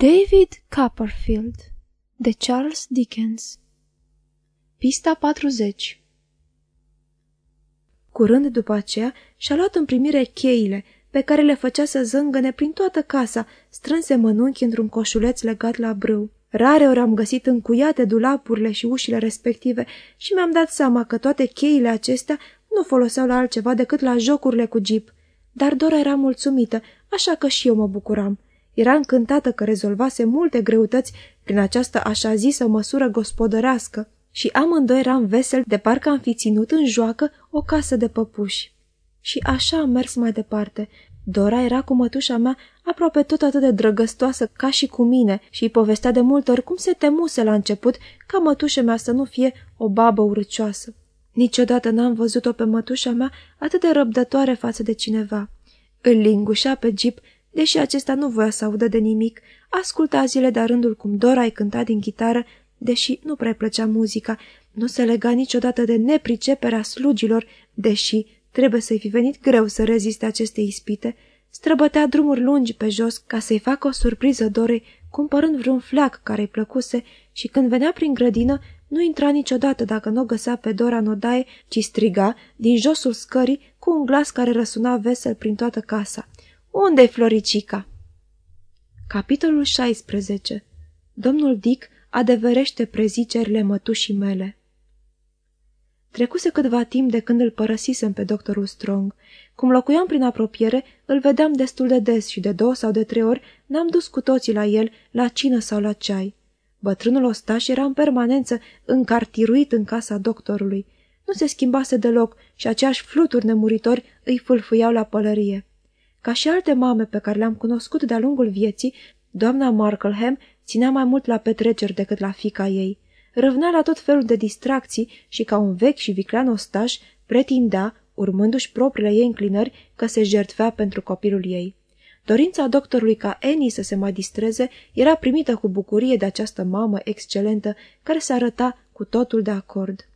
David Copperfield de Charles Dickens Pista 40 Curând după aceea și-a luat în primire cheile, pe care le făcea să zângăne prin toată casa, strânse mănunchi într-un coșuleț legat la brâu. Rare ori am găsit încuiate dulapurile și ușile respective și mi-am dat seama că toate cheile acestea nu foloseau la altceva decât la jocurile cu jeep. Dar Dora era mulțumită, așa că și eu mă bucuram. Era încântată că rezolvase multe greutăți prin această așa zisă măsură gospodărească și amândoi eram veseli de parcă am fi ținut în joacă o casă de păpuși. Și așa am mers mai departe. Dora era cu mătușa mea aproape tot atât de drăgăstoasă ca și cu mine și îi povestea de multe ori cum se temuse la început ca mătușa mea să nu fie o babă urăcioasă. Niciodată n-am văzut-o pe mătușa mea atât de răbdătoare față de cineva. Îl lingușea pe Jeep Deși acesta nu voia să audă de nimic, asculta zile de rândul cum Dora îi cânta din chitară, deși nu prea plăcea muzica, nu se lega niciodată de nepriceperea slugilor, deși trebuie să-i fi venit greu să reziste aceste ispite, străbătea drumuri lungi pe jos ca să-i facă o surpriză Dorei, cumpărând vreun flac care îi plăcuse și când venea prin grădină, nu intra niciodată dacă nu o găsea pe Dora în odaie, ci striga din josul scării cu un glas care răsuna vesel prin toată casa. Unde-i Floricica? Capitolul 16 Domnul Dick adeverește prezicerile mătușii mele. Trecuse câtva timp de când îl părăsisem pe doctorul Strong. Cum locuiam prin apropiere, îl vedeam destul de des și de două sau de trei ori n-am dus cu toții la el, la cină sau la ceai. Bătrânul ostaș era în permanență încartiruit în casa doctorului. Nu se schimbase deloc și aceeași fluturi nemuritori îi fâlfâiau la pălărie. Ca și alte mame pe care le-am cunoscut de-a lungul vieții, doamna Markleham ținea mai mult la petreceri decât la fica ei. Râvnea la tot felul de distracții și, ca un vechi și viclean ostaș, pretindea, urmându-și propriile ei înclinări, că se jertfea pentru copilul ei. Dorința doctorului ca Annie să se mai distreze era primită cu bucurie de această mamă excelentă, care se arăta cu totul de acord.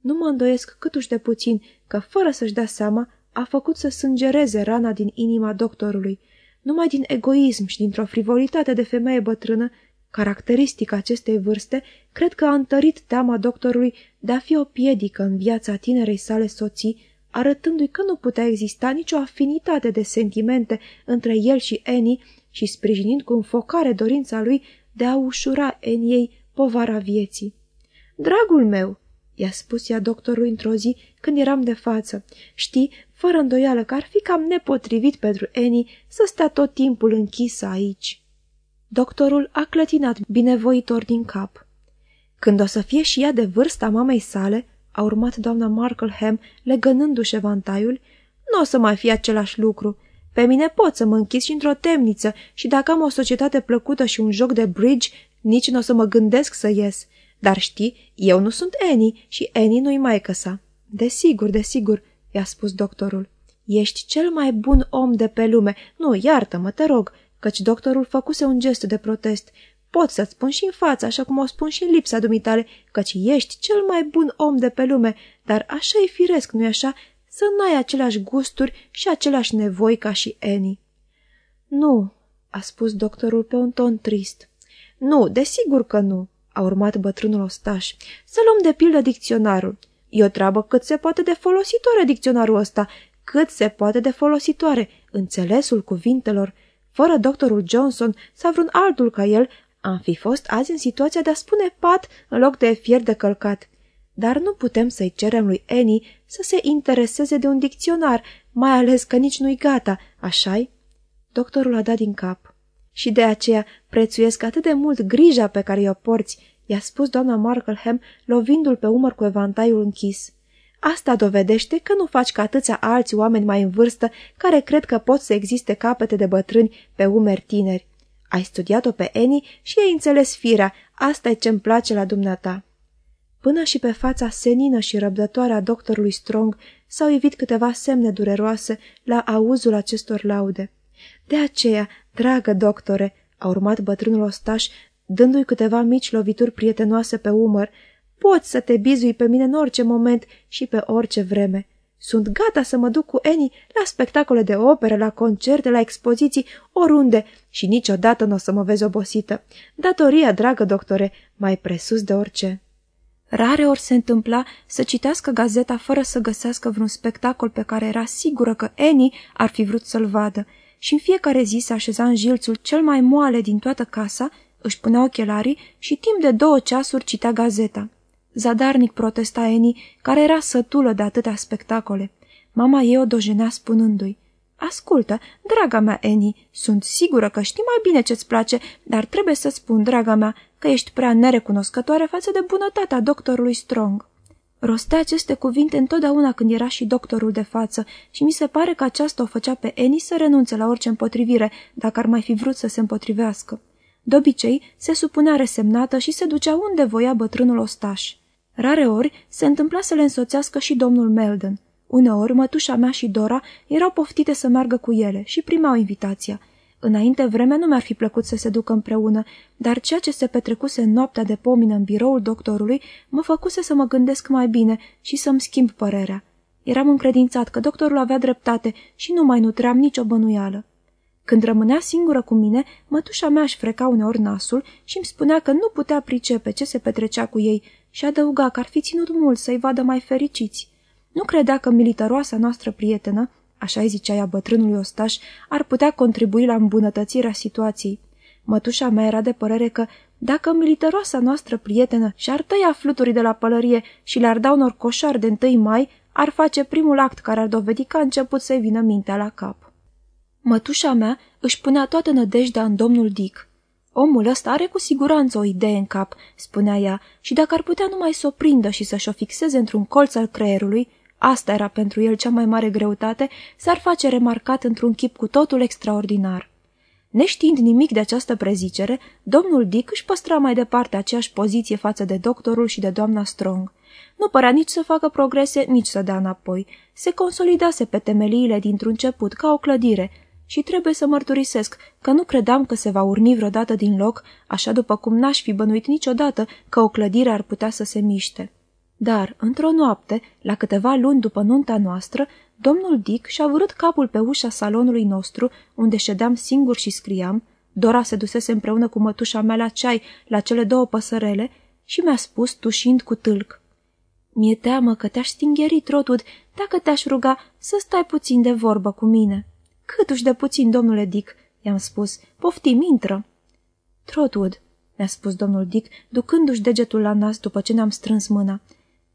Nu mă îndoiesc câtuși de puțin că, fără să-și dea seama, a făcut să sângereze rana din inima doctorului. Numai din egoism și dintr-o frivolitate de femeie bătrână, caracteristic acestei vârste, cred că a întărit teama doctorului de a fi o piedică în viața tinerei sale soții, arătându-i că nu putea exista nicio afinitate de sentimente între el și Annie și sprijinind cu înfocare dorința lui de a ușura Eniei povara vieții. Dragul meu, i-a spus ea doctorului într-o zi când eram de față. Știi, fără îndoială că ar fi cam nepotrivit pentru Annie să stea tot timpul închisă aici. Doctorul a clătinat binevoitor din cap. Când o să fie și ea de vârsta mamei sale, a urmat doamna Markleham legănându-și evantaiul, nu o să mai fie același lucru. Pe mine pot să mă închis și într-o temniță și dacă am o societate plăcută și un joc de bridge, nici nu o să mă gândesc să ies. Dar știi, eu nu sunt Annie și Annie nu-i maică sa. Desigur, desigur, i-a spus doctorul. Ești cel mai bun om de pe lume. Nu, iartă-mă, te rog, căci doctorul făcuse un gest de protest. Pot să-ți spun și în față, așa cum o spun și în lipsa dumitale, căci ești cel mai bun om de pe lume, dar așa e firesc, nu-i așa, să n-ai aceleași gusturi și aceleași nevoi ca și Annie. Nu, a spus doctorul pe un ton trist. Nu, desigur că nu, a urmat bătrânul ostaș. Să luăm de pildă dicționarul. E o treabă cât se poate de folositoare dicționarul ăsta, cât se poate de folositoare, înțelesul cuvintelor. Fără doctorul Johnson sau vreun altul ca el, am fi fost azi în situația de a spune pat în loc de fier de călcat. Dar nu putem să-i cerem lui Annie să se intereseze de un dicționar, mai ales că nici nu-i gata, așa-i? Doctorul a dat din cap. Și de aceea prețuiesc atât de mult grija pe care o porți, i-a spus doamna Markleham, lovindu-l pe umăr cu evantaiul închis. Asta dovedește că nu faci ca atâția alți oameni mai în vârstă care cred că pot să existe capete de bătrâni pe umeri tineri. Ai studiat-o pe Annie și ai înțeles firea, asta e ce-mi place la dumneata. Până și pe fața senină și răbdătoare a doctorului Strong s-au evit câteva semne dureroase la auzul acestor laude. De aceea, dragă doctore, a urmat bătrânul ostaș, dându-i câteva mici lovituri prietenoase pe umăr, poți să te bizui pe mine în orice moment și pe orice vreme. Sunt gata să mă duc cu Eni la spectacole de opere, la concerte, la expoziții, oriunde și niciodată nu o să mă vezi obosită. Datoria, dragă doctore, mai presus de orice. Rare ori se întâmpla să citească gazeta fără să găsească vreun spectacol pe care era sigură că Eni ar fi vrut să-l vadă și în fiecare zi se așeza în jilțul cel mai moale din toată casa, își punea ochelarii și timp de două ceasuri citea gazeta. Zadarnic protesta Eni, care era sătulă de atâtea spectacole. Mama ei o dojenea spunându-i, Ascultă, draga mea, Eni, sunt sigură că știi mai bine ce-ți place, dar trebuie să spun, draga mea, că ești prea nerecunoscătoare față de bunătatea doctorului Strong. Rostea aceste cuvinte întotdeauna când era și doctorul de față și mi se pare că aceasta o făcea pe Eni să renunțe la orice împotrivire, dacă ar mai fi vrut să se împotrivească. De obicei, se supunea resemnată și se ducea unde voia bătrânul ostaș. Rare ori se întâmpla să le însoțească și domnul Melden. Uneori, mătușa mea și Dora erau poftite să meargă cu ele și primeau invitația. Înainte vreme nu mi-ar fi plăcut să se ducă împreună, dar ceea ce se petrecuse în noaptea de pomină în biroul doctorului mă făcuse să mă gândesc mai bine și să-mi schimb părerea. Eram încredințat că doctorul avea dreptate și nu mai nutream nicio bănuială. Când rămânea singură cu mine, mătușa mea își freca uneori nasul și îmi spunea că nu putea pricepe ce se petrecea cu ei și adăuga că ar fi ținut mult să-i vadă mai fericiți. Nu credea că militaroasa noastră prietenă, așa îi zicea ea bătrânului ostaș, ar putea contribui la îmbunătățirea situației. Mătușa mea era de părere că, dacă militaroasa noastră prietenă și-ar tăia fluturii de la pălărie și le-ar da unor coșari de întâi mai, ar face primul act care ar dovedi că a început să-i vină mintea la cap. Mătușa mea își punea toată nădejdea în domnul Dick. Omul ăsta are cu siguranță o idee în cap, spunea ea, și dacă ar putea numai să o prindă și să-și o fixeze într-un colț al creierului, asta era pentru el cea mai mare greutate, s-ar face remarcat într-un chip cu totul extraordinar. Neștiind nimic de această prezicere, domnul Dick își păstra mai departe aceeași poziție față de doctorul și de doamna Strong. Nu părea nici să facă progrese, nici să dea înapoi. Se consolidase pe temeliile dintr-un început, ca o clădire, și trebuie să mărturisesc că nu credeam că se va urni vreodată din loc, așa după cum n-aș fi bănuit niciodată că o clădire ar putea să se miște. Dar, într-o noapte, la câteva luni după nunta noastră, domnul Dick și-a vărât capul pe ușa salonului nostru, unde ședeam singur și scriam, Dora se dusese împreună cu mătușa mea la ceai, la cele două păsărele, și mi-a spus, tușind cu tâlc. Mi-e teamă că te-aș stingheri, Trotwood, dacă te-aș ruga să stai puțin de vorbă cu mine. Câtuși de puțin, domnule Dick, i-am spus. Poftim, intră. Trotwood, mi-a spus domnul Dick, ducându-și degetul la nas după ce ne-am strâns mâna.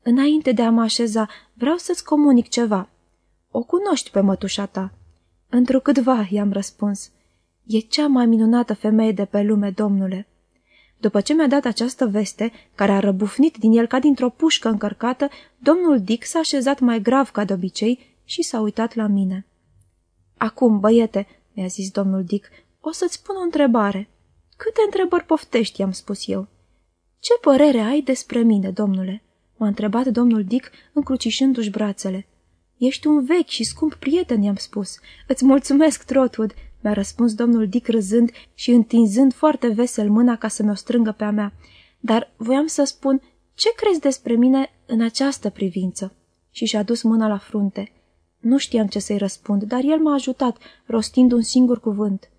Înainte de a mă așeza, vreau să-ți comunic ceva. O cunoști pe mătușa ta. Întrucâtva, i-am răspuns. E cea mai minunată femeie de pe lume, domnule. După ce mi-a dat această veste, care a răbufnit din el ca dintr-o pușcă încărcată, domnul Dick s-a așezat mai grav ca de obicei și s-a uitat la mine. Acum, băiete, mi-a zis domnul Dick, o să-ți pun o întrebare. Câte întrebări poftești, i-am spus eu. Ce părere ai despre mine, domnule? M-a întrebat domnul Dick, încrucișându-și brațele. Ești un vechi și scump prieten, i-am spus. Îți mulțumesc, Trotwood, mi-a răspuns domnul Dick râzând și întinzând foarte vesel mâna ca să mi-o strângă pe a mea. Dar voiam să spun, ce crezi despre mine în această privință? Și și-a dus mâna la frunte. Nu știam ce să-i răspund, dar el m-a ajutat, rostind un singur cuvânt.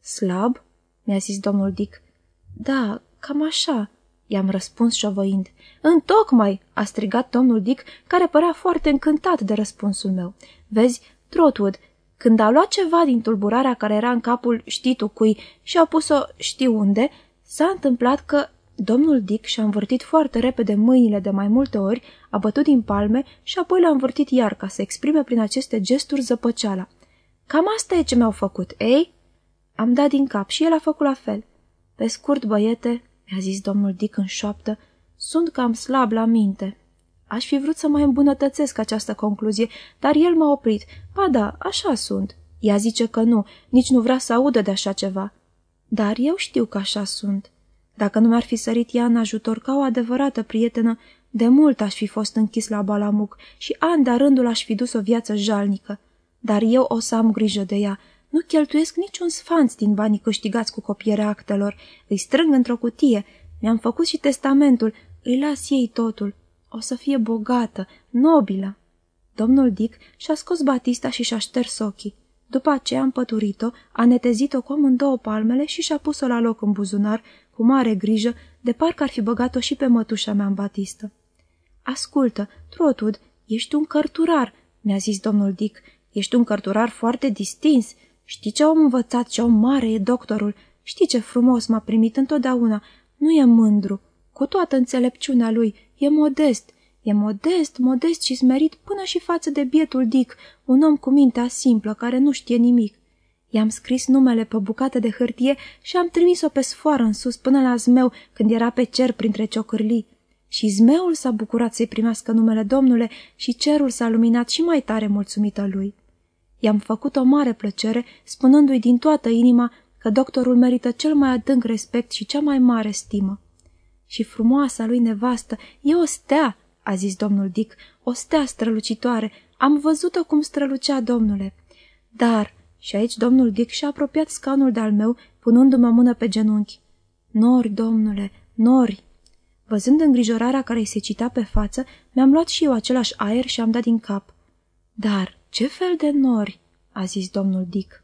Slab? mi-a zis domnul Dick. Da, cam așa, i-am răspuns șovăind. Întocmai, a strigat domnul Dick, care părea foarte încântat de răspunsul meu. Vezi, Trotwood, când a luat ceva din tulburarea care era în capul știi tu cui și a pus-o știu unde, s-a întâmplat că Domnul Dick și-a învârtit foarte repede mâinile de mai multe ori, a bătut din palme și apoi le-a învârtit iar ca să exprime prin aceste gesturi zăpăceala. Cam asta e ce mi-au făcut, ei? Am dat din cap și el a făcut la fel. Pe scurt, băiete, mi-a zis domnul Dick în șoaptă, sunt cam slab la minte. Aș fi vrut să mai îmbunătățesc această concluzie, dar el m-a oprit. Ba da, așa sunt. Ea zice că nu, nici nu vrea să audă de așa ceva. Dar eu știu că așa sunt. Dacă nu mi-ar fi sărit ea în ajutor ca o adevărată prietenă, de mult aș fi fost închis la Balamuc și ani de rândul aș fi dus o viață jalnică. Dar eu o să am grijă de ea. Nu cheltuiesc niciun sfanț din banii câștigați cu copierea actelor. Îi strâng într-o cutie. Mi-am făcut și testamentul. Îi las ei totul. O să fie bogată, nobilă. Domnul Dick și-a scos batista și și-a șters ochii. După aceea a împăturit-o, a netezit-o cu amândouă palmele și și-a pus-o la loc în buzunar, cu mare grijă, de parcă ar fi băgat-o și pe mătușa mea în batistă. Ascultă, Trotud, ești un cărturar, mi-a zis domnul Dick. Ești un cărturar foarte distins. Știi ce om învățat, ce om mare e doctorul. Știi ce frumos m-a primit întotdeauna. Nu e mândru. Cu toată înțelepciunea lui, e modest. E modest, modest și smerit până și față de bietul Dick, un om cu mintea simplă, care nu știe nimic. I-am scris numele pe bucată de hârtie și am trimis-o pe sfoară în sus până la zmeu când era pe cer printre ciocârlii. Și zmeul s-a bucurat să-i primească numele Domnule și cerul s-a luminat și mai tare mulțumită lui. I-am făcut o mare plăcere, spunându-i din toată inima că doctorul merită cel mai adânc respect și cea mai mare stimă. Și frumoasa lui nevastă e o stea, a zis domnul Dick, o stea strălucitoare. Am văzut-o cum strălucea, domnule. Dar, și aici domnul Dick și-a apropiat scaunul de-al meu, punându-mă mână pe genunchi. Nori, domnule, nori! Văzând îngrijorarea care îi se cita pe față, mi-am luat și eu același aer și am dat din cap. Dar ce fel de nori?" a zis domnul Dick.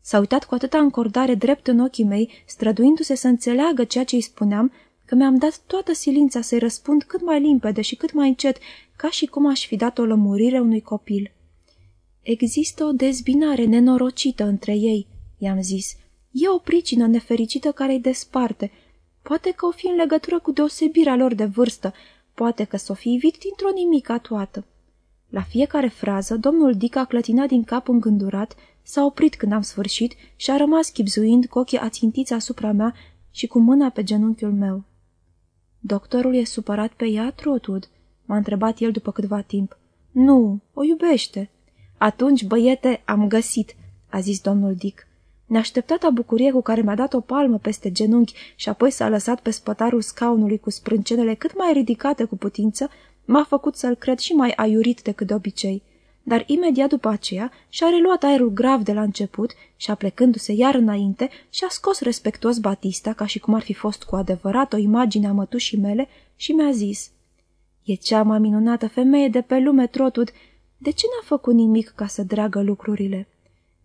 S-a uitat cu atâta încordare drept în ochii mei, străduindu-se să înțeleagă ceea ce îi spuneam, că mi-am dat toată silința să-i răspund cât mai limpede și cât mai încet, ca și cum aș fi dat o lămurire unui copil. Există o dezbinare nenorocită între ei, i-am zis. E o pricină nefericită care îi desparte. Poate că o fi în legătură cu deosebirea lor de vârstă, poate că s-o fi ivit dintr-o nimica toată. La fiecare frază, domnul Dick a clătinat din cap îngândurat, s-a oprit când am sfârșit și a rămas chipzuind cu ochii ațintiți asupra mea și cu mâna pe genunchiul meu. Doctorul e supărat pe ea, Trotud?" m-a întrebat el după câtva timp. Nu, o iubește." Atunci, băiete, am găsit," a zis domnul Dick. Neașteptata bucurie cu care mi-a dat o palmă peste genunchi și apoi s-a lăsat pe spătarul scaunului cu sprâncenele cât mai ridicate cu putință, m-a făcut să-l cred și mai aiurit decât de obicei. Dar imediat după aceea și-a reluat aerul grav de la început și, aplecându-se iar înainte, și-a scos respectuos Batista, ca și cum ar fi fost cu adevărat o imagine a mătușii mele, și mi-a zis E cea mai minunată femeie de pe lume, Trotud. De ce n-a făcut nimic ca să dragă lucrurile?"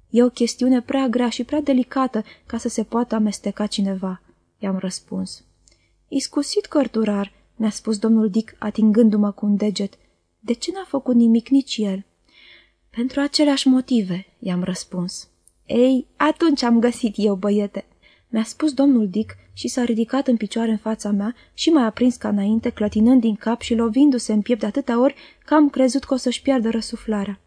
E o chestiune prea grea și prea delicată ca să se poată amesteca cineva," i-am răspuns. Iscusit cărturar," mi-a spus domnul Dick, atingându-mă cu un deget. De ce n-a făcut nimic nici el?" Pentru aceleași motive," i-am răspuns. Ei, atunci am găsit eu, băiete." Mi-a spus domnul Dick și s-a ridicat în picioare în fața mea și mai aprins ca înainte, clătinând din cap și lovindu-se în piept de atâtea ori că am crezut că o să-și piardă răsuflarea.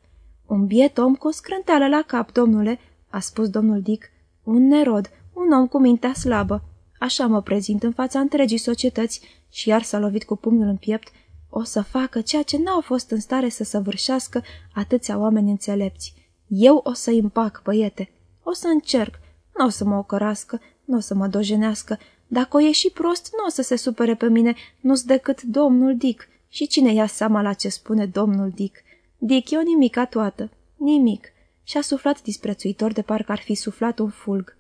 Un biet om cu o scrânteală la cap, domnule," a spus domnul Dick. Un nerod, un om cu mintea slabă. Așa mă prezint în fața întregii societăți și iar s-a lovit cu pumnul în piept. O să facă ceea ce n-au fost în stare să săvârșească atâția oameni înțelepți. Eu o să-i împac, băiete. O să încerc. Nu o să mă ocărască, nu o să mă dojenească. Dacă o ieși prost, nu o să se supere pe mine, nu-s decât domnul Dick. Și cine ia seama la ce spune domnul Dick? Dick e o nimica toată. Nimic. Și-a suflat disprețuitor de parcă ar fi suflat un fulg.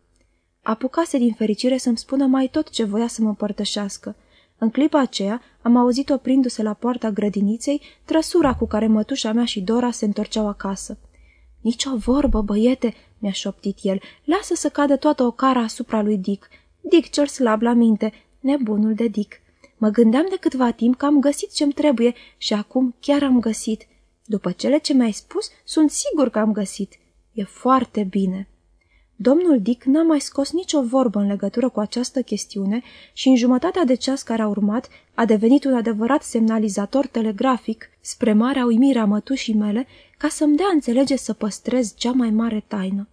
Apucase din fericire să-mi spună mai tot ce voia să mă împărtășească. În clipa aceea am auzit oprindu-se la poarta grădiniței trăsura cu care mătușa mea și Dora se întorceau acasă. Nici o vorbă, băiete, mi-a șoptit el, lasă să cadă toată o cara asupra lui Dick. Dick cel slab la minte, nebunul de Dick. Mă gândeam de câtva timp că am găsit ce-mi trebuie și acum chiar am găsit. După cele ce mi-ai spus, sunt sigur că am găsit. E foarte bine. Domnul Dick n-a mai scos nicio vorbă în legătură cu această chestiune și în jumătatea de ceas care a urmat a devenit un adevărat semnalizator telegrafic spre marea uimire a mătușii mele ca să-mi dea înțelege să păstrez cea mai mare taină.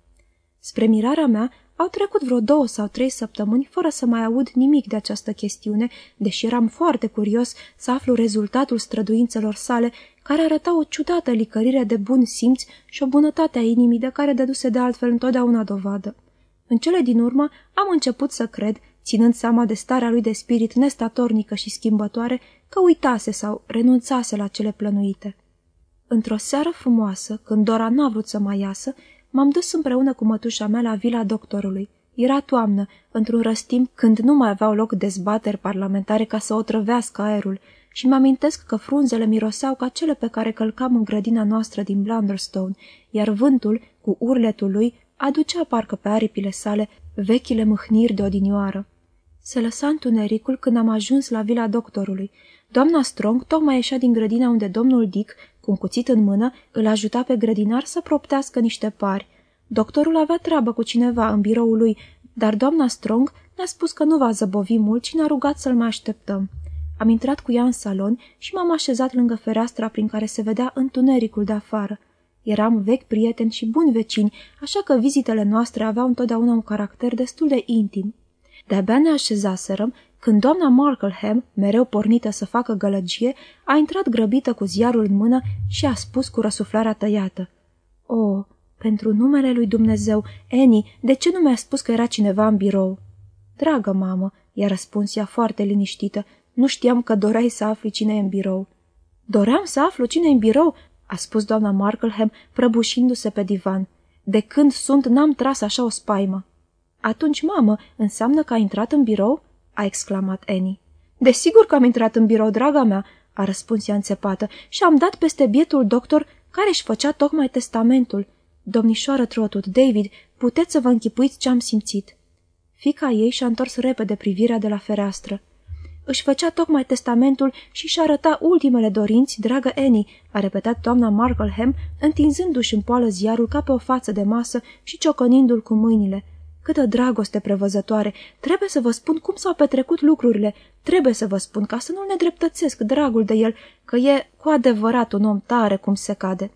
Spre mirarea mea, au trecut vreo două sau trei săptămâni fără să mai aud nimic de această chestiune, deși eram foarte curios să aflu rezultatul străduințelor sale, care arăta o ciudată licărire de bun simț și o bunătate a inimii de care dăduse de altfel întotdeauna dovadă. În cele din urmă am început să cred, ținând seama de starea lui de spirit nestatornică și schimbătoare, că uitase sau renunțase la cele plănuite. Într-o seară frumoasă, când Dora n-a vrut să mai iasă, M-am dus împreună cu mătușa mea la vila doctorului. Era toamnă, într-un răstimp când nu mai aveau loc dezbateri parlamentare ca să o trăvească aerul și mă amintesc că frunzele miroseau ca cele pe care călcam în grădina noastră din Blunderstone, iar vântul, cu urletul lui, aducea parcă pe aripile sale vechile mâhniri de odinioară. Se lăsa întunericul când am ajuns la vila doctorului. Doamna Strong tocmai ieșea din grădina unde domnul Dick, cu un cuțit în mână, îl ajuta pe grădinar să proptească niște pari. Doctorul avea treabă cu cineva în biroul lui, dar doamna Strong ne-a spus că nu va zăbovi mult și ne-a rugat să-l mai așteptăm. Am intrat cu ea în salon și m-am așezat lângă fereastra prin care se vedea întunericul de afară. Eram vechi prieteni și buni vecini, așa că vizitele noastre aveau întotdeauna un caracter destul de intim. De-abia ne așezaserăm când doamna Markleham, mereu pornită să facă gălăgie, a intrat grăbită cu ziarul în mână și a spus cu răsuflarea tăiată. O, pentru numele lui Dumnezeu, Annie, de ce nu mi-a spus că era cineva în birou?" Dragă mamă," i-a răspuns ea foarte liniștită, nu știam că doreai să afli cine e în birou." Doream să aflu cine e în birou?" a spus doamna Markleham, prăbușindu-se pe divan. De când sunt, n-am tras așa o spaimă." Atunci, mamă, înseamnă că a intrat în birou?" A exclamat Annie. Desigur că am intrat în birou, draga mea," a răspuns ea înțepată, și am dat peste bietul doctor care își făcea tocmai testamentul. Domnișoară Trotwood, David, puteți să vă închipuiți ce am simțit." Fica ei și-a întors repede privirea de la fereastră. Își făcea tocmai testamentul și și arăta ultimele dorinți, dragă Annie, a repetat doamna Markleham, întinzându-și în poală ziarul ca pe o față de masă și ciocănindu-l cu mâinile. Câtă dragoste prevăzătoare! Trebuie să vă spun cum s-au petrecut lucrurile. Trebuie să vă spun ca să nu-l nedreptățesc dragul de el, că e cu adevărat un om tare cum se cade.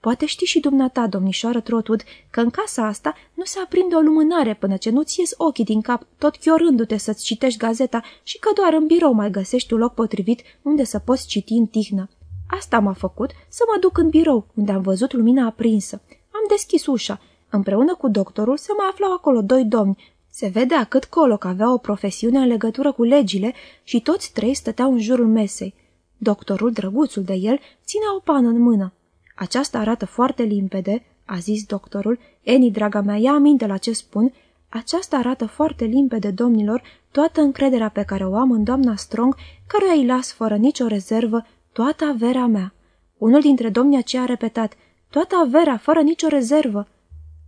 Poate știi și dumneata, domnișoară Trotwood, că în casa asta nu se aprinde o lumânare până ce nu-ți ies ochii din cap, tot chiorându-te să-ți citești gazeta și că doar în birou mai găsești un loc potrivit unde să poți citi în tihnă. Asta m-a făcut să mă duc în birou, unde am văzut lumina aprinsă. Am deschis ușa. Împreună cu doctorul se mai aflau acolo doi domni. Se vedea cât coloc avea o profesiune în legătură cu legile și toți trei stăteau în jurul mesei. Doctorul, drăguțul de el, ținea o pană în mână. Aceasta arată foarte limpede, a zis doctorul. Eni, draga mea, ia aminte la ce spun. Aceasta arată foarte limpede, domnilor, toată încrederea pe care o am în doamna Strong, căruia îi las fără nicio rezervă toată averea mea. Unul dintre domnii aceia a repetat, toată averea, fără nicio rezervă.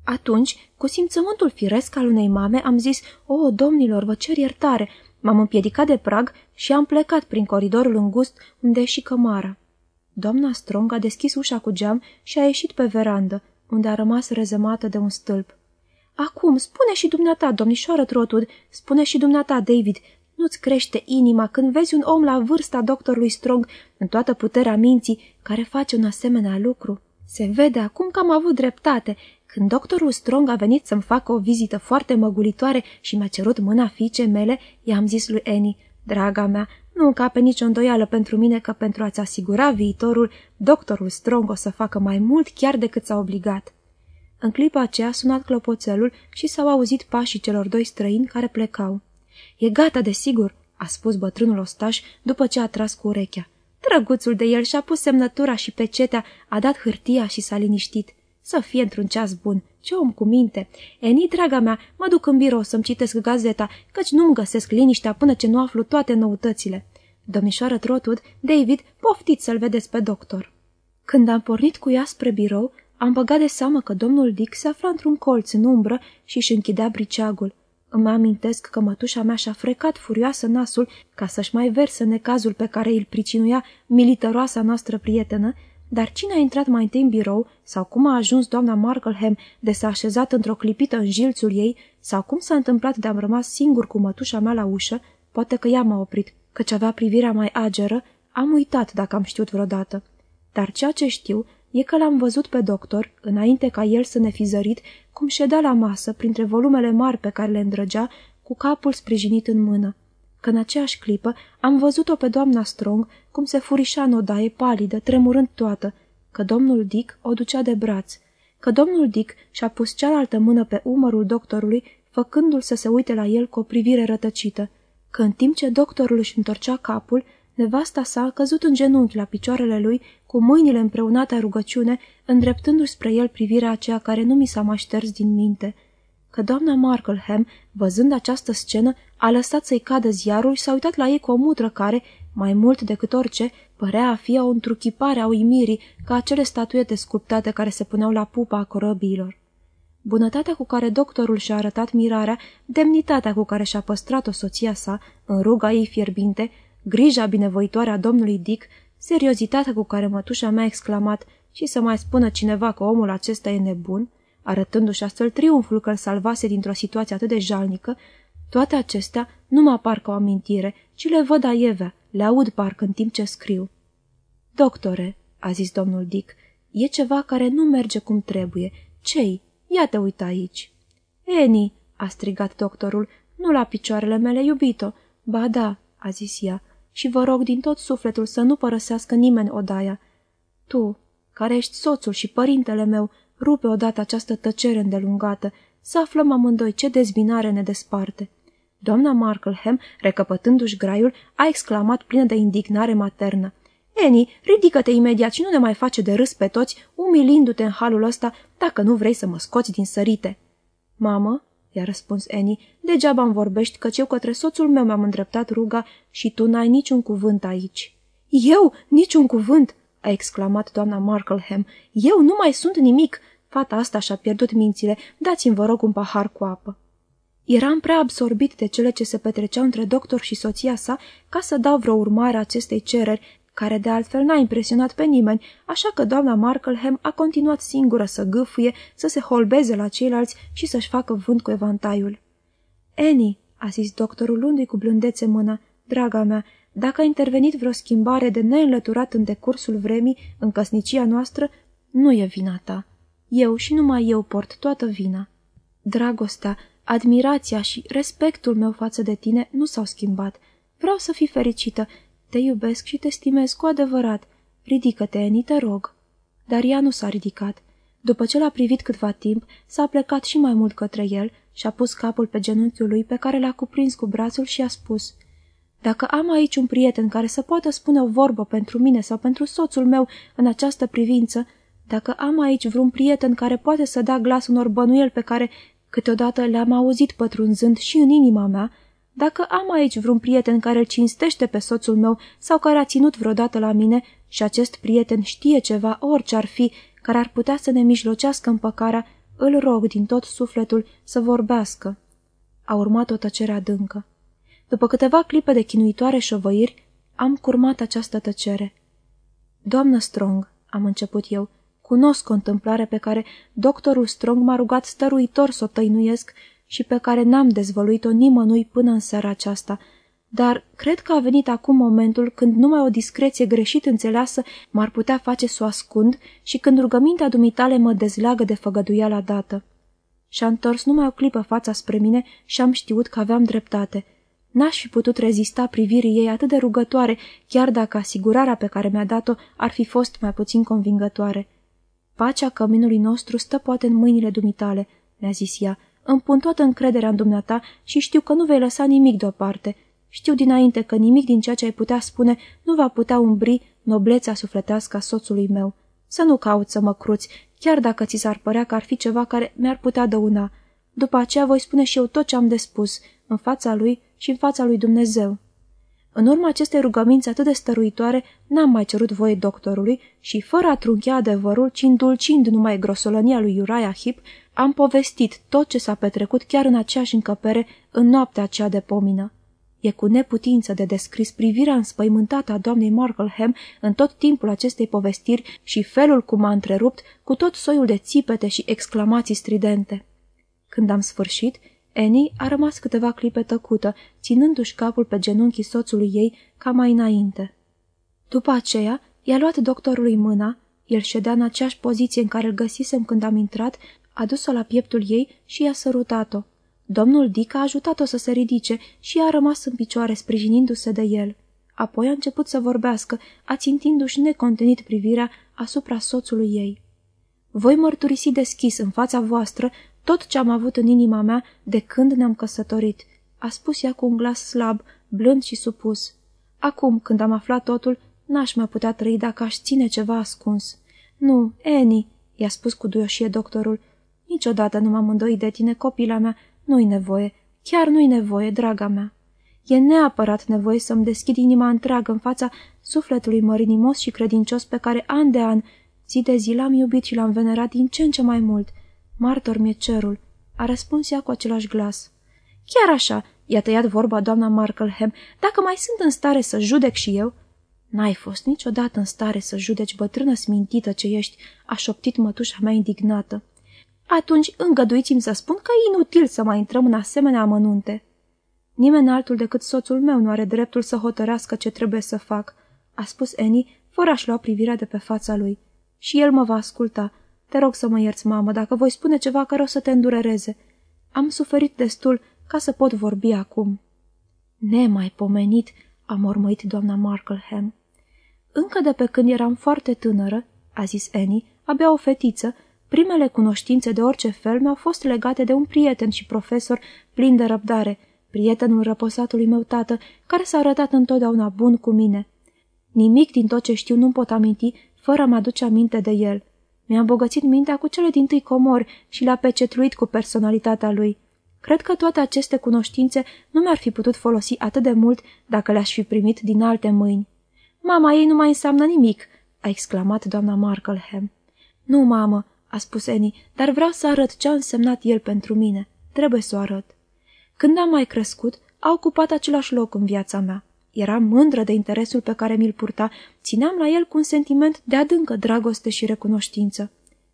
Atunci, cu simțământul firesc al unei mame, am zis, o, domnilor, vă cer iertare. M-am împiedicat de prag și am plecat prin coridorul îngust unde e și cămara. Doamna Strong a deschis ușa cu geam și a ieșit pe verandă, unde a rămas rezemată de un stâlp. Acum, spune și dumneata, domnișoară Trotud, spune și dumneata, David, nu-ți crește inima când vezi un om la vârsta doctorului Strong, în toată puterea minții, care face un asemenea lucru? Se vede acum că am avut dreptate. Când doctorul Strong a venit să-mi facă o vizită foarte măgulitoare și mi-a cerut mâna fiicei mele, i-am zis lui Annie, Draga mea, nu încape nicio îndoială pentru mine că pentru a-ți asigura viitorul, doctorul Strong o să facă mai mult chiar decât s-a obligat. În clipa aceea a sunat clopoțelul și s-au auzit pașii celor doi străini care plecau. E gata, desigur," a spus bătrânul ostaș după ce a tras cu urechea. Drăguțul de el și-a pus semnătura și pecetea, a dat hârtia și s-a liniștit. Să fie într-un ceas bun. Ce om cu minte! Eni, draga mea, mă duc în birou să-mi citesc gazeta, căci nu-mi găsesc liniștea până ce nu aflu toate noutățile. Domnișoară Trotwood, David, poftiți să-l vedeți pe doctor. Când am pornit cu ea spre birou, am băgat de seamă că domnul Dick se afla într-un colț în umbră și își închidea briceagul. Îmi amintesc că mătușa mea și-a frecat furioasă nasul ca să-și mai verse necazul pe care îl pricinuia milităroasa noastră prietenă, dar cine a intrat mai întâi în birou, sau cum a ajuns doamna Markleham de s-a așezat într-o clipită în jilțul ei, sau cum s-a întâmplat de am rămas singur cu mătușa mea la ușă, poate că ea m-a oprit, căci avea privirea mai ageră, am uitat dacă am știut vreodată. Dar ceea ce știu e că l-am văzut pe doctor, înainte ca el să ne fi zărit, cum ședea la masă, printre volumele mari pe care le îndrăgea, cu capul sprijinit în mână că în aceeași clipă am văzut-o pe doamna Strong cum se furișa în odaie palidă, tremurând toată, că domnul Dick o ducea de braț, că domnul Dick și-a pus cealaltă mână pe umărul doctorului, făcându-l să se uite la el cu o privire rătăcită, că în timp ce doctorul își întorcea capul, nevasta sa a căzut în genunchi la picioarele lui, cu mâinile împreunate a rugăciune, îndreptându-și spre el privirea aceea care nu mi s-a mai șters din minte – că doamna Markleham, văzând această scenă, A lăsat să-i cadă ziarul și s-a uitat la ei cu o mutră care, mai mult decât orice, părea a fi o întruchipare a uimirii ca acele statuete sculptate care se puneau la pupa a corăbiilor. Bunătatea cu care doctorul și-a arătat mirarea, demnitatea cu care și-a păstrat-o soția sa, în ruga ei fierbinte, grija binevoitoare a domnului Dick, seriozitatea cu care mătușa mea a exclamat și să mai spună cineva că omul acesta e nebun, arătându-și astfel triumful că îl salvase dintr-o situație atât de jalnică, toate acestea nu mă apar ca o amintire, ci le văd aievea, le aud parcă în timp ce scriu. Doctore, a zis domnul Dick, e ceva care nu merge cum trebuie. Cei? Ia te uita aici. Eni, a strigat doctorul, nu la picioarele mele, iubito. Ba da, a zis ea, și vă rog din tot sufletul să nu părăsească nimeni odaia. Tu, care ești soțul și părintele meu, rupe odată această tăcere îndelungată, să aflăm amândoi ce dezbinare ne desparte. Doamna Markleham, recăpătându-și graiul, a exclamat plină de indignare maternă. Eni, ridică-te imediat și nu ne mai face de râs pe toți, umilindu-te în halul ăsta, dacă nu vrei să mă scoți din sărite. Mamă, i-a răspuns Eni, degeaba îmi vorbești, căci eu către soțul meu mi-am îndreptat ruga și tu n-ai niciun cuvânt aici. Eu? Niciun cuvânt? a exclamat doamna Markleham. Eu nu mai sunt nimic. Fata asta și-a pierdut mințile. Dați-mi, vă rog, un pahar cu apă. Eram prea absorbit de cele ce se petreceau între doctor și soția sa ca să dau vreo urmare acestei cereri, care de altfel n-a impresionat pe nimeni, așa că doamna Markleham a continuat singură să gâfâie, să se holbeze la ceilalți și să-și facă vânt cu evantaiul. Annie, a zis doctorul luându-i cu blândețe mâna, draga mea, dacă a intervenit vreo schimbare de neînlăturat în decursul vremii, în căsnicia noastră, nu e vina ta. Eu și numai eu port toată vina. Dragostea, admirația și respectul meu față de tine nu s-au schimbat. Vreau să fii fericită. Te iubesc și te stimez cu adevărat. Ridică-te, Eni, te rog. Dar ea nu s-a ridicat. După ce l-a privit câtva timp, s-a plecat și mai mult către el și a pus capul pe genunchiul lui pe care l-a cuprins cu brațul și a spus Dacă am aici un prieten care să poată spune o vorbă pentru mine sau pentru soțul meu în această privință, dacă am aici vreun prieten care poate să da glas unor bănuieli pe care câteodată le-am auzit pătrunzând și în inima mea, dacă am aici vreun prieten care îl cinstește pe soțul meu sau care a ținut vreodată la mine și acest prieten știe ceva, orice ar fi, care ar putea să ne mijlocească împăcarea, îl rog din tot sufletul să vorbească. A urmat o tăcere adâncă. După câteva clipe de chinuitoare șovăiri, am curmat această tăcere. Doamnă Strong, am început eu, Cunosc o întâmplare pe care doctorul Strong m-a rugat stăruitor să o tăinuiesc și pe care n-am dezvăluit-o nimănui până în seara aceasta, dar cred că a venit acum momentul când numai o discreție greșit înțeleasă m-ar putea face să o ascund și când rugămintea dumitale mă dezleagă de făgăduiala dată. Și-a întors numai o clipă fața spre mine și am știut că aveam dreptate. N-aș fi putut rezista privirii ei atât de rugătoare, chiar dacă asigurarea pe care mi-a dat-o ar fi fost mai puțin convingătoare. Pacea căminului nostru stă poate în mâinile dumitale, mi-a zis ea. Îmi pun toată încrederea în dumneata și știu că nu vei lăsa nimic deoparte. Știu dinainte că nimic din ceea ce ai putea spune nu va putea umbri noblețea sufletească a soțului meu. Să nu cauți să mă cruți, chiar dacă ți s-ar părea că ar fi ceva care mi-ar putea dăuna. După aceea voi spune și eu tot ce am de spus, în fața lui și în fața lui Dumnezeu. În urma acestei rugăminți atât de stăruitoare, n-am mai cerut voie doctorului și, fără a trunchea adevărul, ci îndulcind numai grosolănia lui Uriah Hip, am povestit tot ce s-a petrecut chiar în aceeași încăpere în noaptea aceea de pomină. E cu neputință de descris privirea înspăimântată a doamnei Markleham în tot timpul acestei povestiri și felul cum a întrerupt cu tot soiul de țipete și exclamații stridente. Când am sfârșit, Annie a rămas câteva clipe tăcută, ținându-și capul pe genunchii soțului ei ca mai înainte. După aceea, i-a luat doctorului mâna, el ședea în aceeași poziție în care îl găsisem când am intrat, a dus-o la pieptul ei și i-a sărutat-o. Domnul Dick a ajutat-o să se ridice și a rămas în picioare sprijinindu-se de el. Apoi a început să vorbească, ațintindu-și necontenit privirea asupra soțului ei. Voi mărturisi deschis în fața voastră tot ce am avut în inima mea de când ne-am căsătorit, a spus ea cu un glas slab, blând și supus. Acum, când am aflat totul, n-aș mai putea trăi dacă aș ține ceva ascuns. Nu, Eni, i-a spus cu duioșie doctorul, niciodată nu m-am îndoit de tine, copila mea, nu-i nevoie, chiar nu-i nevoie, draga mea. E neapărat nevoie să-mi deschid inima întreagă în fața sufletului mărinimos și credincios pe care an de an, zi de zi l-am iubit și l-am venerat din ce în ce mai mult. Martor mi-e cerul, a răspuns ea cu același glas. Chiar așa, i-a tăiat vorba doamna Markleham, dacă mai sunt în stare să judec și eu? N-ai fost niciodată în stare să judeci bătrână smintită ce ești, a șoptit mătușa mea indignată. Atunci îngăduiți-mi să spun că e inutil să mai intrăm în asemenea amănunte. Nimeni altul decât soțul meu nu are dreptul să hotărească ce trebuie să fac, a spus Annie, fără a-și lua privirea de pe fața lui. Și el mă va asculta. Te rog să mă ierți, mamă, dacă voi spune ceva care o să te îndurereze. Am suferit destul ca să pot vorbi acum. Nemai pomenit, a mormăit doamna Markleham. Încă de pe când eram foarte tânără, a zis Annie, abia o fetiță, primele cunoștințe de orice fel mi-au fost legate de un prieten și profesor plin de răbdare, prietenul răposatului meu tată, care s-a arătat întotdeauna bun cu mine. Nimic din tot ce știu nu pot aminti fără a mă aduce aminte de el. Mi-a îmbogățit mintea cu cele din tâi comori și l-a pecetluit cu personalitatea lui. Cred că toate aceste cunoștințe nu mi-ar fi putut folosi atât de mult dacă le-aș fi primit din alte mâini. Mama ei nu mai înseamnă nimic, a exclamat doamna Markleham. Nu, mamă, a spus Annie, dar vreau să arăt ce a însemnat el pentru mine. Trebuie să o arăt. Când am mai crescut, a ocupat același loc în viața mea. Eram mândră de interesul pe care mi-l purta, țineam la el cu un sentiment de adâncă dragoste și recunoștință.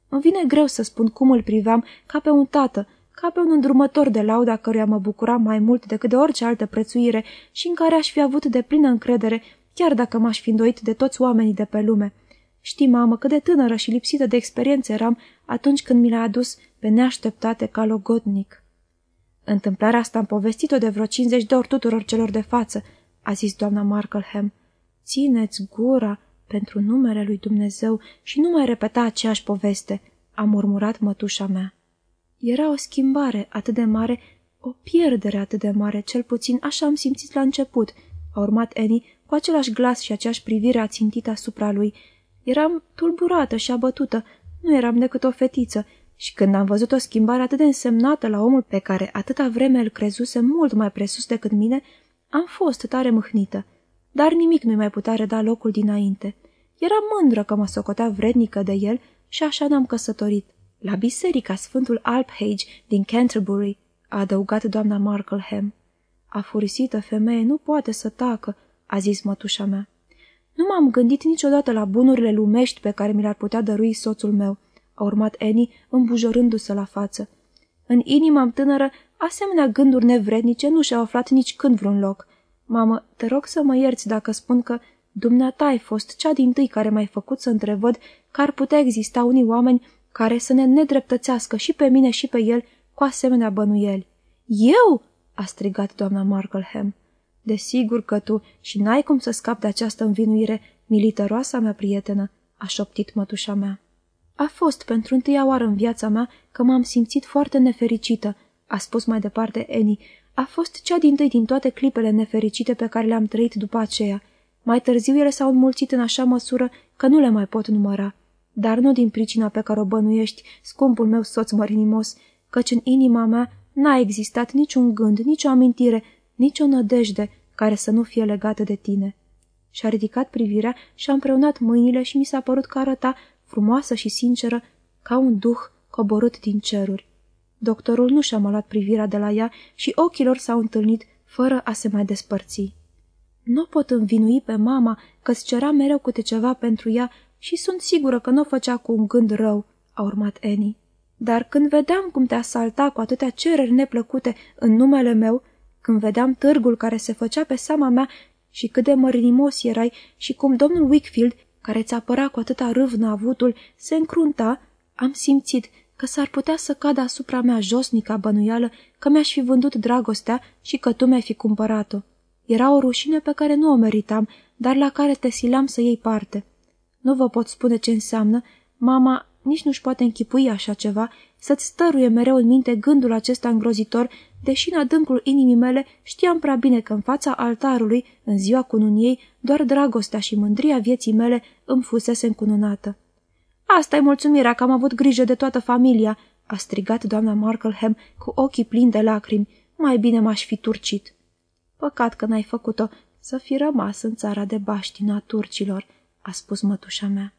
Îmi vine greu să spun cum îl priveam ca pe un tată, ca pe un îndrumător de lauda căruia mă bucura mai mult decât de orice altă prețuire și în care aș fi avut de plină încredere, chiar dacă m-aș fi îndoit de toți oamenii de pe lume. Știi, mamă, cât de tânără și lipsită de experiență eram atunci când mi l-a adus pe neașteptate ca logodnic. Întâmplarea asta am povestit-o de vreo 50 de ori tuturor celor de față, a zis doamna Markleham. Țineți gura pentru numele lui Dumnezeu și nu mai repeta aceeași poveste, a murmurat mătușa mea. Era o schimbare atât de mare, o pierdere atât de mare, cel puțin așa am simțit la început, a urmat Annie cu același glas și aceeași privire ațintită asupra lui. Eram tulburată și abătută, nu eram decât o fetiță, și când am văzut o schimbare atât de însemnată la omul pe care atâta vreme îl crezuse mult mai presus decât mine, am fost tare mâhnită. Dar nimic nu-i mai putea reda locul dinainte. Era mândră că mă socotea vrednică de el și așa ne-am căsătorit. La biserica Sfântul Alphage din Canterbury, a adăugat doamna Markleham. Afurisită femeie nu poate să tacă, a zis mătușa mea. Nu m-am gândit niciodată la bunurile lumești pe care mi le-ar putea dărui soțul meu, a urmat Annie, îmbujorându-se la față. În inima tânără, asemenea gânduri nevrednice nu și-au aflat nici când vreun loc. Mamă, te rog să mă ierți dacă spun că dumneata ai fost cea din tâi care m-ai făcut să întrevăd că ar putea exista unii oameni care să ne nedreptățească și pe mine și pe el cu asemenea bănuieli. Eu?" a strigat doamna Markleham. Desigur că tu și n-ai cum să scapi de această învinuire, milităroasa mea prietenă, a șoptit mătușa mea. A fost pentru întâia oară în viața mea că m-am simțit foarte nefericită, a spus mai departe Annie. A fost cea din tâi din toate clipele nefericite pe care le-am trăit după aceea. Mai târziu ele s-au înmulțit în așa măsură că nu le mai pot număra. Dar nu din pricina pe care o bănuiești, scumpul meu soț mărinimos, căci în inima mea n-a existat niciun gând, nicio amintire, nicio nădejde care să nu fie legată de tine. Și-a ridicat privirea și-a împreunat mâinile și mi s-a părut că arăta, frumoasă și sinceră, ca un duh coborât din ceruri. Doctorul nu și-a luat privirea de la ea și ochii lor s-au întâlnit fără a se mai despărți. Nu pot învinui pe mama că-ți cerea mereu câte ceva pentru ea și sunt sigură că nu o făcea cu un gând rău, a urmat Annie. Dar când vedeam cum te asalta cu atâtea cereri neplăcute în numele meu, când vedeam târgul care se făcea pe seama mea și cât de mărinimos erai și cum domnul Wickfield, care ți apăra cu atâta râvnă avutul, se încrunta, am simțit că s-ar putea să cadă asupra mea josnica bănuială că mi-aș fi vândut dragostea și că tu mi-ai fi cumpărat-o. Era o rușine pe care nu o meritam, dar la care te sileam să iei parte. Nu vă pot spune ce înseamnă, mama nici nu-și poate închipui așa ceva, să-ți stăruie mereu în minte gândul acesta îngrozitor, deși în adâncul inimii mele știam prea bine că în fața altarului, în ziua cununiei, doar dragostea și mândria vieții mele îmi fusese încununată. Asta e mulțumirea că am avut grijă de toată familia," a strigat doamna Markleham cu ochii plini de lacrimi. Mai bine m-aș fi turcit." Păcat că n-ai făcut-o să fi rămas în țara de baștina turcilor, a spus mătușa mea.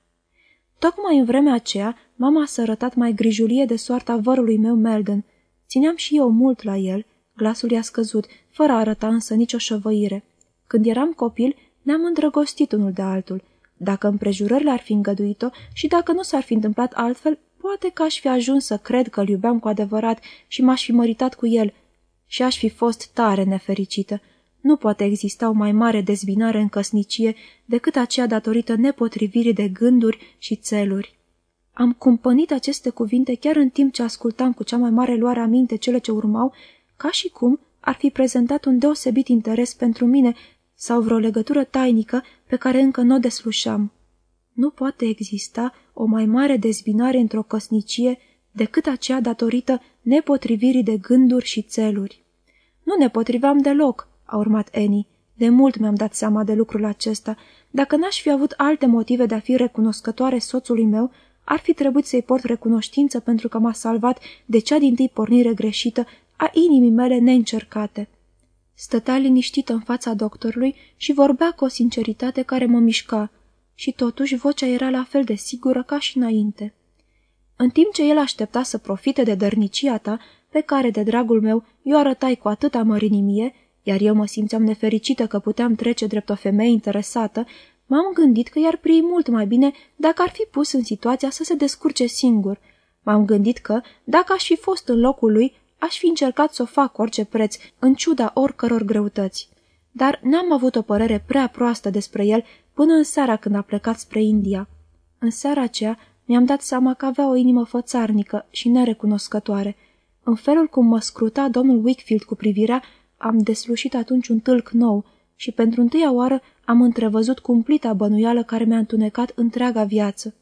Tocmai în vremea aceea, mama s-a arătat mai grijulie de soarta vărului meu Melden. Țineam și eu mult la el, glasul i-a scăzut, fără a arăta însă nicio șovăire. Când eram copil, ne-am îndrăgostit unul de altul. Dacă împrejurările ar fi îngăduit-o și dacă nu s-ar fi întâmplat altfel, poate că aș fi ajuns să cred că îl iubeam cu adevărat și m-aș fi măritat cu el și aș fi fost tare nefericită. Nu poate exista o mai mare dezbinare în căsnicie decât aceea datorită nepotrivirii de gânduri și țeluri. Am cumpănit aceste cuvinte chiar în timp ce ascultam cu cea mai mare luare aminte cele ce urmau, ca și cum ar fi prezentat un deosebit interes pentru mine sau vreo legătură tainică pe care încă nu o deslușam. Nu poate exista o mai mare dezbinare într-o căsnicie decât aceea datorită nepotrivirii de gânduri și țeluri. Nu ne potriveam deloc, a urmat Annie. De mult mi-am dat seama de lucrul acesta. Dacă n-aș fi avut alte motive de a fi recunoscătoare soțului meu, ar fi trebuit să-i port recunoștință pentru că m-a salvat de cea din tâi pornire greșită a inimii mele neîncercate. Stătea liniștită în fața doctorului și vorbea cu o sinceritate care mă mișca, și totuși vocea era la fel de sigură ca și înainte. În timp ce el aștepta să profite de dărnicia ta, pe care, de dragul meu, eu arătai cu atâta mărinimie, iar eu mă simțeam nefericită că puteam trece drept o femeie interesată, m-am gândit că i-ar prii mult mai bine dacă ar fi pus în situația să se descurce singur. M-am gândit că, dacă aș fi fost în locul lui, aș fi încercat să o fac cu orice preț, în ciuda oricăror greutăți. Dar n-am avut o părere prea proastă despre el până în seara când a plecat spre India. În seara aceea mi-am dat seama că avea o inimă fățarnică și nerecunoscătoare. În felul cum mă scruta domnul Wickfield cu privirea, am deslușit atunci un tâlc nou și pentru întâia oară am întrevăzut cumplita bănuială care mi-a întunecat întreaga viață.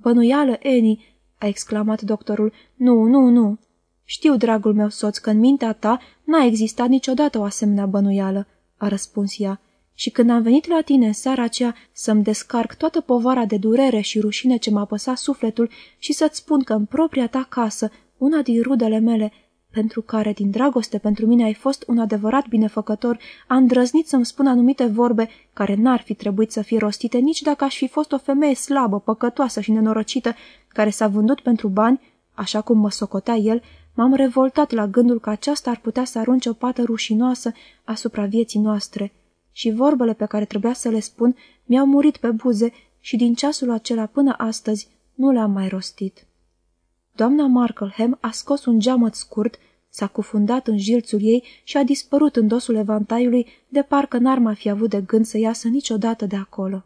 Bănuială, Eni!" a exclamat doctorul. Nu, nu, nu!" Știu, dragul meu soț, că în mintea ta n-a existat niciodată o asemenea bănuială," a răspuns ea. Și când am venit la tine în seara aceea să-mi descarc toată povara de durere și rușine ce m-a păsat sufletul și să-ți spun că în propria ta casă, una din rudele mele, pentru care, din dragoste pentru mine, ai fost un adevărat binefăcător, a îndrăznit să-mi spun anumite vorbe care n-ar fi trebuit să fie rostite nici dacă aș fi fost o femeie slabă, păcătoasă și nenorocită, care s-a vândut pentru bani, așa cum mă socotea el, m-am revoltat la gândul că aceasta ar putea să arunce o pată rușinoasă asupra vieții noastre. Și vorbele pe care trebuia să le spun mi-au murit pe buze și din ceasul acela până astăzi nu le-am mai rostit. Doamna Markleham a scos un geamăt scurt, s-a cufundat în jilțul ei și a dispărut în dosul evantaiului, de parcă n-ar mai fi avut de gând să iasă niciodată de acolo.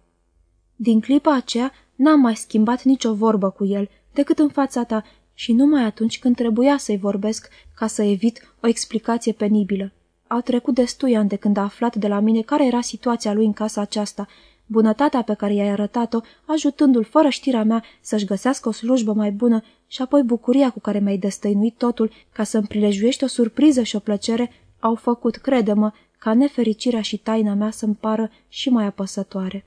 Din clipa aceea n-am mai schimbat nicio vorbă cu el, decât în fața ta, și numai atunci când trebuia să-i vorbesc ca să evit o explicație penibilă. Au trecut destui ani de când a aflat de la mine care era situația lui în casa aceasta bunătatea pe care i-ai arătat-o, ajutându-l fără știrea mea să-și găsească o slujbă mai bună și apoi bucuria cu care mi-ai destăinuit totul ca să-mi prilejuiești o surpriză și o plăcere, au făcut, crede-mă, ca nefericirea și taina mea să-mi pară și mai apăsătoare.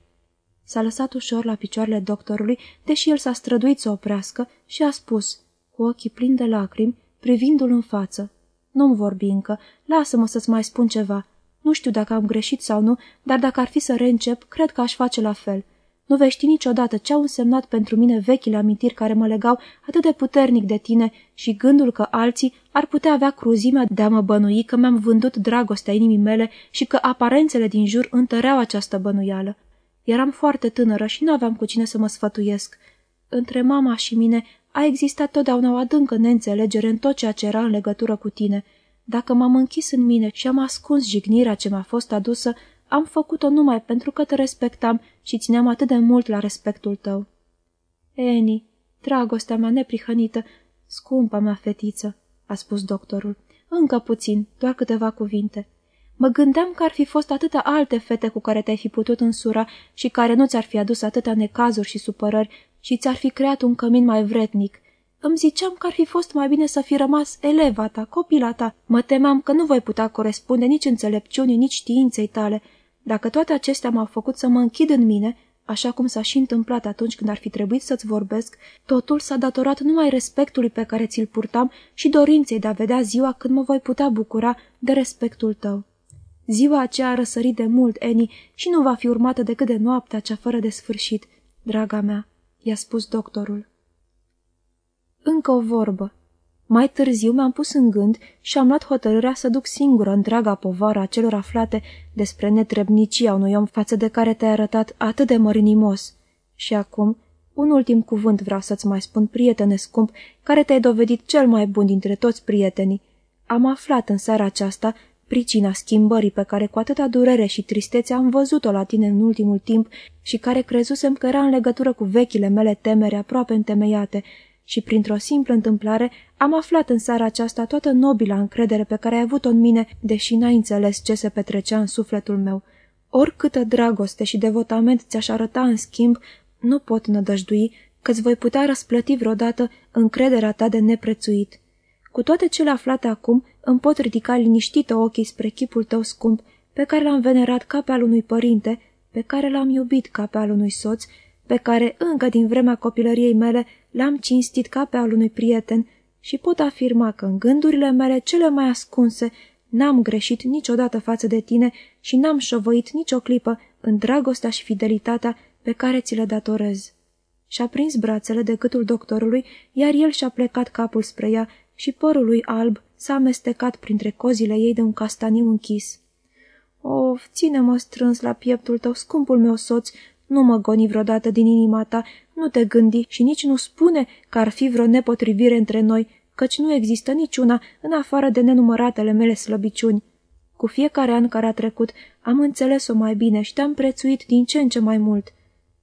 S-a lăsat ușor la picioarele doctorului, deși el s-a străduit să oprească și a spus, cu ochii plini de lacrimi, privindu-l în față, Nu-mi vorbi încă, lasă-mă să-ți mai spun ceva. Nu știu dacă am greșit sau nu, dar dacă ar fi să reîncep, cred că aș face la fel. Nu vei ști niciodată ce au însemnat pentru mine vechile amintiri care mă legau atât de puternic de tine și gândul că alții ar putea avea cruzimea de a mă bănui că mi-am vândut dragostea inimii mele și că aparențele din jur întăreau această bănuială. Eram foarte tânără și nu aveam cu cine să mă sfătuiesc. Între mama și mine a existat totdeauna o adâncă neînțelegere în tot ceea ce era în legătură cu tine – dacă m-am închis în mine și am ascuns jignirea ce mi-a fost adusă, am făcut-o numai pentru că te respectam și țineam atât de mult la respectul tău. Eni, dragostea mea neprihănită, scumpa mea fetiță, a spus doctorul. Încă puțin, doar câteva cuvinte. Mă gândeam că ar fi fost atâtea alte fete cu care te-ai fi putut însura și care nu ți-ar fi adus atâtea necazuri și supărări și ți-ar fi creat un cămin mai vretnic, îmi ziceam că ar fi fost mai bine să fi rămas eleva ta, copila ta. Mă temeam că nu voi putea corespunde nici înțelepciunii, nici științei tale. Dacă toate acestea m-au făcut să mă închid în mine, așa cum s-a și întâmplat atunci când ar fi trebuit să-ți vorbesc, totul s-a datorat numai respectului pe care ți-l purtam și dorinței de a vedea ziua când mă voi putea bucura de respectul tău. Ziua aceea a răsărit de mult, Eni, și nu va fi urmată decât de noaptea cea fără de sfârșit. Draga mea, i-a spus doctorul. Încă o vorbă. Mai târziu mi-am pus în gând și am luat hotărârea să duc singură întreaga povară a celor aflate despre netrebnicia unui om față de care te-ai arătat atât de mărinimos. Și acum, un ultim cuvânt vreau să-ți mai spun, prietene scump, care te-ai dovedit cel mai bun dintre toți prietenii. Am aflat în seara aceasta pricina schimbării pe care cu atâta durere și tristețe am văzut-o la tine în ultimul timp și care crezusem că era în legătură cu vechile mele temere aproape întemeiate și printr-o simplă întâmplare am aflat în seara aceasta toată nobila încredere pe care ai avut-o în mine, deși n-ai înțeles ce se petrecea în sufletul meu. Oricâtă dragoste și devotament ți-aș arăta în schimb, nu pot nădăjdui că-ți voi putea răsplăti vreodată încrederea ta de neprețuit. Cu toate cele aflate acum, îmi pot ridica liniștită ochii spre chipul tău scump, pe care l-am venerat ca pe al unui părinte, pe care l-am iubit ca pe al unui soț, pe care, încă din vremea copilăriei mele, l-am cinstit ca pe al unui prieten și pot afirma că în gândurile mele cele mai ascunse n-am greșit niciodată față de tine și n-am șovăit nicio clipă în dragostea și fidelitatea pe care ți le datorez. Și-a prins brațele de gâtul doctorului, iar el și-a plecat capul spre ea și părul lui alb s-a amestecat printre cozile ei de un castaniu închis. Of, ține-mă strâns la pieptul tău, scumpul meu soț, nu mă goni vreodată din inima ta, nu te gândi și nici nu spune că ar fi vreo nepotrivire între noi, căci nu există niciuna în afară de nenumăratele mele slăbiciuni. Cu fiecare an care a trecut, am înțeles-o mai bine și te-am prețuit din ce în ce mai mult.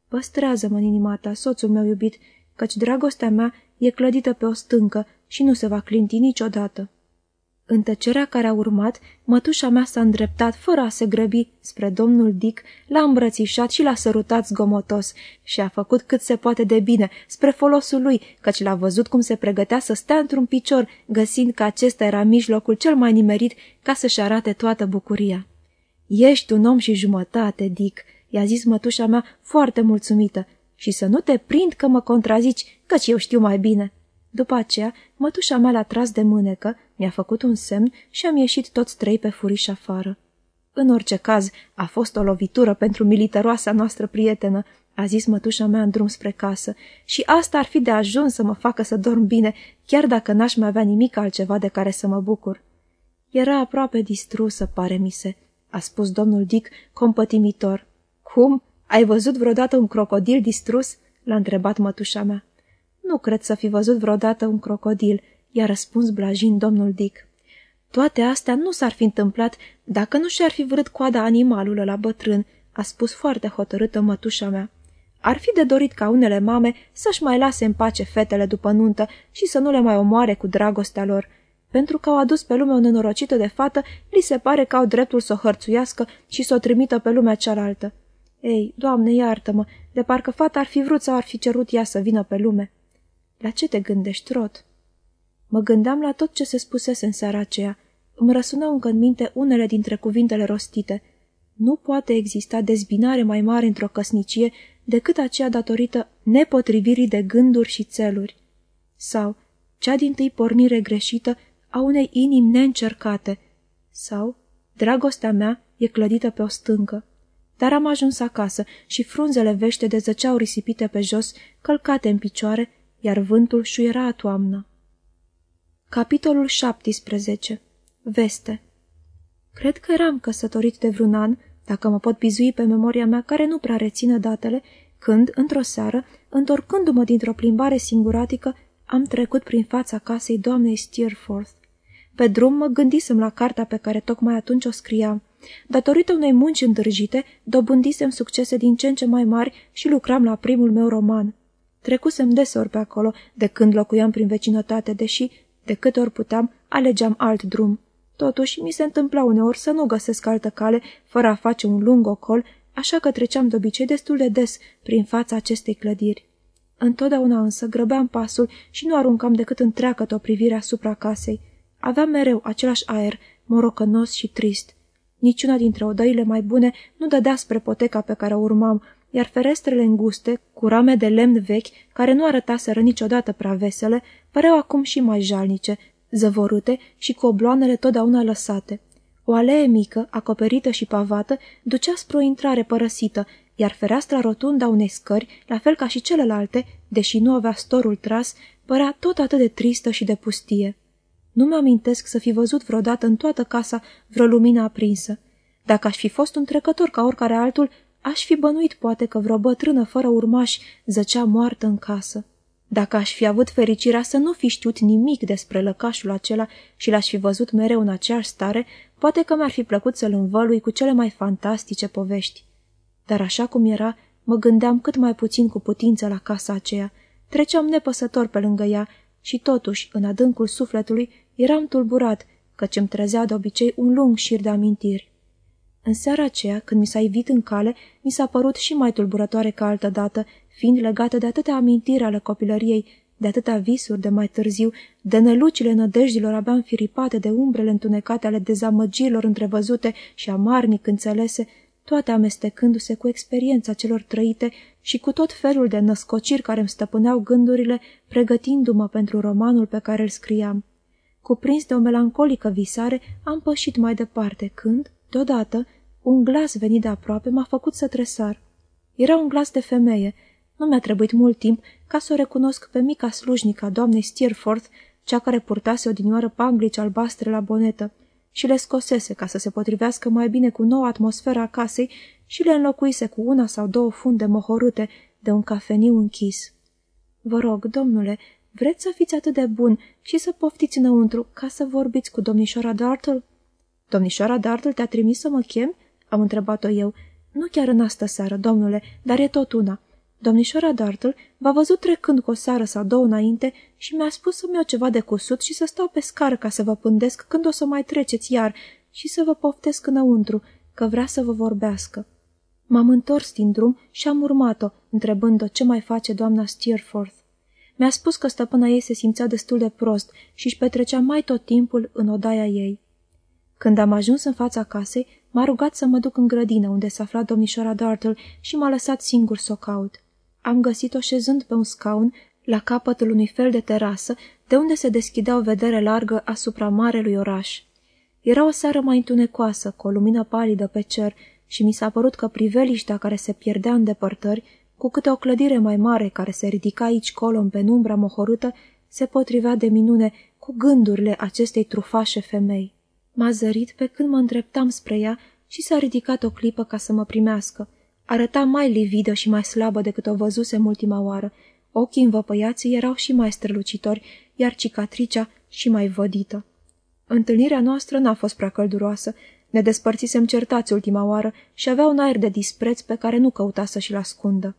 Păstrează-mă în inima ta, soțul meu iubit, căci dragostea mea e clădită pe o stâncă și nu se va clinti niciodată. În tăcerea care a urmat, mătușa mea s-a îndreptat fără a se grăbi spre domnul Dick, l-a îmbrățișat și l-a sărutat zgomotos și a făcut cât se poate de bine, spre folosul lui, căci l-a văzut cum se pregătea să stea într-un picior, găsind că acesta era mijlocul cel mai nimerit ca să-și arate toată bucuria. Ești un om și jumătate, Dick," i-a zis mătușa mea foarte mulțumită, și să nu te prind că mă contrazici, căci eu știu mai bine." După aceea, mătușa mea l-a tras de mânecă, mi-a făcut un semn și am ieșit toți trei pe furiș afară. În orice caz, a fost o lovitură pentru militaroasa noastră prietenă, a zis mătușa mea în drum spre casă, și asta ar fi de ajuns să mă facă să dorm bine, chiar dacă n-aș mai avea nimic altceva de care să mă bucur. Era aproape distrusă, pare mi se, a spus domnul Dick, compătimitor. Cum? Ai văzut vreodată un crocodil distrus?" l-a întrebat mătușa mea. Nu cred să fi văzut vreodată un crocodil," i-a răspuns blajin domnul Dick. Toate astea nu s-ar fi întâmplat dacă nu și-ar fi vrut coada animalul la bătrân, a spus foarte hotărâtă mătușa mea. Ar fi de dorit ca unele mame să-și mai lase în pace fetele după nuntă și să nu le mai omoare cu dragostea lor. Pentru că au adus pe lume o nenorocită de fată, li se pare că au dreptul să o hărțuiască și să o trimită pe lumea cealaltă. Ei, Doamne, iartă-mă, de parcă fata ar fi vrut sau ar fi cerut ea să vină pe lume. La ce te gândești, Trot? Mă gândeam la tot ce se spusese în seara aceea. Îmi răsunau încă în minte unele dintre cuvintele rostite. Nu poate exista dezbinare mai mare într-o căsnicie decât aceea datorită nepotrivirii de gânduri și țeluri. Sau cea din tâi pornire greșită a unei inimi neîncercate. Sau dragostea mea e clădită pe o stâncă. Dar am ajuns acasă și frunzele vește de zăceau risipite pe jos, călcate în picioare, iar vântul șuiera toamnă. Capitolul 17 Veste Cred că eram căsătorit de vreun an, dacă mă pot bizui pe memoria mea care nu prea reține datele, când, într-o seară, întorcându-mă dintr-o plimbare singuratică, am trecut prin fața casei doamnei Steerforth. Pe drum mă gândisem la cartea pe care tocmai atunci o scriam. Datorită unei munci îndrăjite, dobândisem succese din ce în ce mai mari și lucram la primul meu roman. Trecusem deseori pe acolo, de când locuiam prin vecinătate, deși, de câte ori puteam, alegeam alt drum. Totuși, mi se întâmpla uneori să nu găsesc altă cale, fără a face un lung ocol, așa că treceam de obicei destul de des prin fața acestei clădiri. Întotdeauna însă grăbeam pasul și nu aruncam decât întreagăt o privire asupra casei. Aveam mereu același aer, morocănos și trist. Niciuna dintre odăile mai bune nu dădea spre poteca pe care o urmam, iar ferestrele înguste, cu rame de lemn vechi, care nu arătaseră niciodată prea vesele, păreau acum și mai jalnice, zăvorâte și cu obloanele totdeauna lăsate. O alee mică, acoperită și pavată, ducea spre o intrare părăsită, iar fereastra rotundă a unei scări, la fel ca și celelalte, deși nu avea storul tras, părea tot atât de tristă și de pustie. Nu mi-amintesc să fi văzut vreodată în toată casa vreo lumină aprinsă. Dacă aș fi fost un trecător ca oricare altul, aș fi bănuit poate că vreo bătrână fără urmași zăcea moartă în casă. Dacă aș fi avut fericirea să nu fi știut nimic despre lăcașul acela și l-aș fi văzut mereu în aceeași stare, poate că mi-ar fi plăcut să-l învălui cu cele mai fantastice povești. Dar așa cum era, mă gândeam cât mai puțin cu putință la casa aceea. Treceam nepăsător pe lângă ea și totuși, în adâncul sufletului, eram tulburat, căci îmi trezea de obicei un lung șir de amintiri. În seara aceea, când mi s-a ivit în cale, mi s-a părut și mai tulburătoare ca altă dată, fiind legată de atâtea amintiri ale copilăriei, de atâtea visuri de mai târziu, de nelucile nădejdilor abia înfiripate de umbrele întunecate ale dezamăgirilor întrevăzute și amarnic înțelese, toate amestecându-se cu experiența celor trăite și cu tot felul de născociri care îmi stăpâneau gândurile, pregătindu-mă pentru romanul pe care îl scriam. Cuprins de o melancolică visare, am pășit mai departe, când, deodată, un glas venit de aproape m-a făcut să tresar. Era un glas de femeie. Nu mi-a trebuit mult timp ca să o recunosc pe mica slujnică a doamnei Steerforth, cea care purtase odinioară panglici albastre la bonetă, și le scosese ca să se potrivească mai bine cu noua atmosfera a casei și le înlocuise cu una sau două funde mohorâte de un cafeniu închis. Vă rog, domnule, vreți să fiți atât de bun și să poftiți înăuntru ca să vorbiți cu domnișoara Dartle?" Domnișoara Dartle te-a trimis să mă chem?" Am întrebat-o eu. Nu chiar în astă seară, domnule, dar e tot una. Domnișoara Dartle v-a văzut trecând cu o seară sau două înainte și mi-a spus să-mi iau ceva de cusut și să stau pe scară ca să vă pândesc când o să mai treceți iar și să vă poftesc înăuntru, că vrea să vă vorbească. M-am întors din drum și am urmat-o, întrebând-o ce mai face doamna Steerforth. Mi-a spus că stăpâna ei se simțea destul de prost și își petrecea mai tot timpul în odaia ei. Când am ajuns în fața casei, m-a rugat să mă duc în grădină, unde se afla domnișoara Dartle și m-a lăsat singur să o caut. Am găsit-o șezând pe un scaun, la capătul unui fel de terasă, de unde se deschidea o vedere largă asupra marelui oraș. Era o seară mai întunecoasă, cu o lumină palidă pe cer, și mi s-a părut că priveliștea care se pierdea în depărtări, cu câte o clădire mai mare care se ridica aici colo în penumbra mohorâtă, se potrivea de minune cu gândurile acestei trufașe femei. M-a zărit pe când mă îndreptam spre ea și s-a ridicat o clipă ca să mă primească. Arăta mai lividă și mai slabă decât o văzusem ultima oară. Ochii învăpăiații erau și mai strălucitori, iar cicatricea și mai vădită. Întâlnirea noastră n-a fost prea călduroasă. Ne despărțisem certați ultima oară și avea un aer de dispreț pe care nu căuta să și-l ascundă.